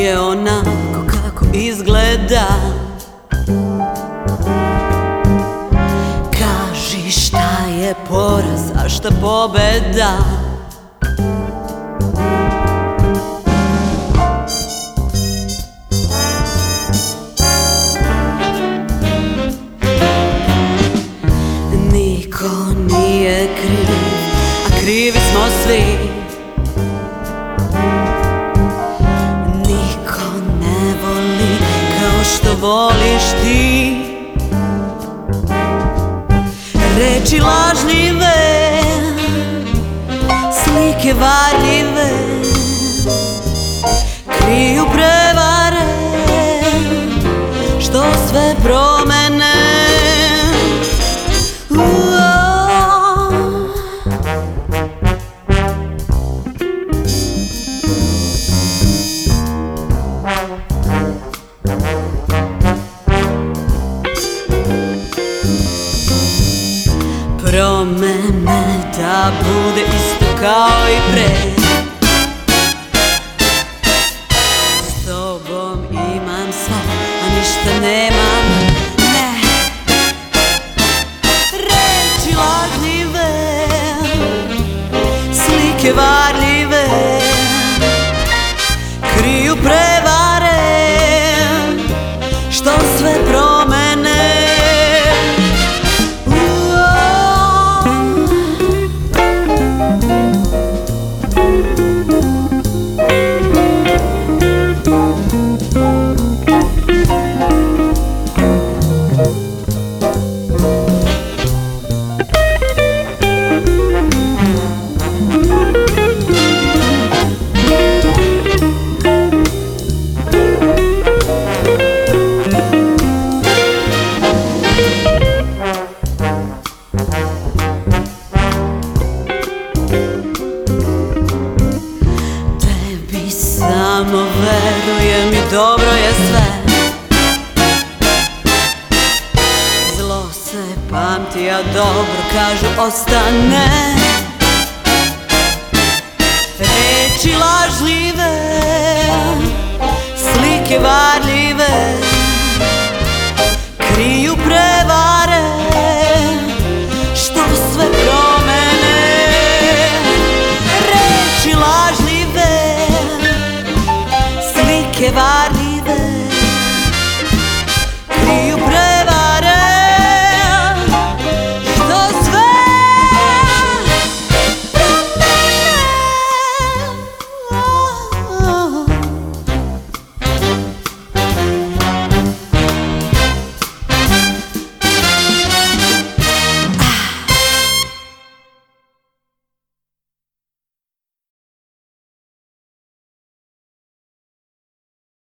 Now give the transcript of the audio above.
nije onako kako izgleda. Kaži šta je poraz, a šta pobeda. Voliš ti? Reči lažljive, slike varljive Kriju prevare, što sve promene bude isto kao i pre. S tobom imam sve, a ništa nemam, ne. Reči lažljive, slike varljive samo verujem i dobro je sve. Zlo se pamti, a dobro kažu ostane. Reči lažljive, slike varljive Kriju